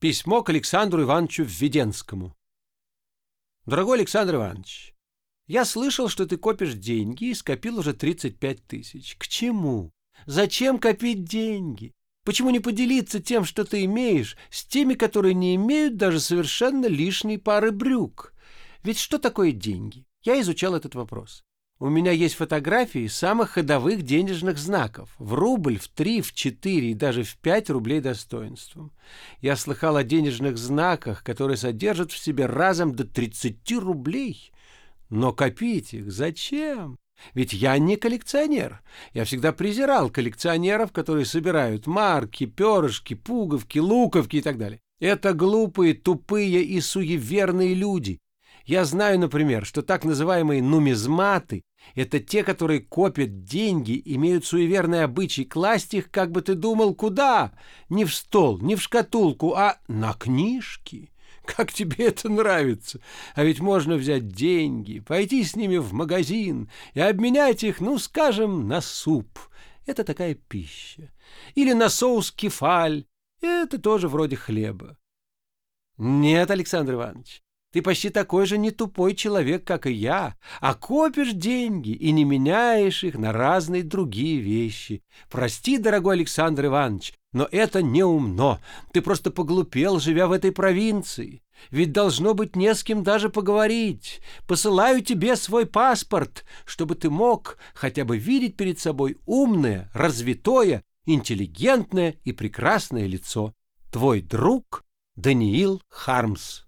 Письмо к Александру Ивановичу Введенскому. Дорогой Александр Иванович, я слышал, что ты копишь деньги и скопил уже 35 тысяч. К чему? Зачем копить деньги? Почему не поделиться тем, что ты имеешь, с теми, которые не имеют даже совершенно лишней пары брюк? Ведь что такое деньги? Я изучал этот вопрос. У меня есть фотографии самых ходовых денежных знаков. В рубль, в три, в четыре и даже в пять рублей достоинством. Я слыхал о денежных знаках, которые содержат в себе разом до 30 рублей. Но копить их зачем? Ведь я не коллекционер. Я всегда презирал коллекционеров, которые собирают марки, перышки, пуговки, луковки и так далее. Это глупые, тупые и суеверные люди. Я знаю, например, что так называемые нумизматы это те, которые копят деньги, имеют суеверный обычай класть их, как бы ты думал, куда? Не в стол, не в шкатулку, а на книжки. Как тебе это нравится? А ведь можно взять деньги, пойти с ними в магазин и обменять их, ну, скажем, на суп. Это такая пища. Или на соус кефаль. Это тоже вроде хлеба. Нет, Александр Иванович, ты почти такой же не тупой человек, как и я, а копишь деньги и не меняешь их на разные другие вещи. Прости, дорогой Александр Иванович, но это не умно. Ты просто поглупел, живя в этой провинции. Ведь должно быть не с кем даже поговорить. Посылаю тебе свой паспорт, чтобы ты мог хотя бы видеть перед собой умное, развитое, интеллигентное и прекрасное лицо. Твой друг Даниил Хармс.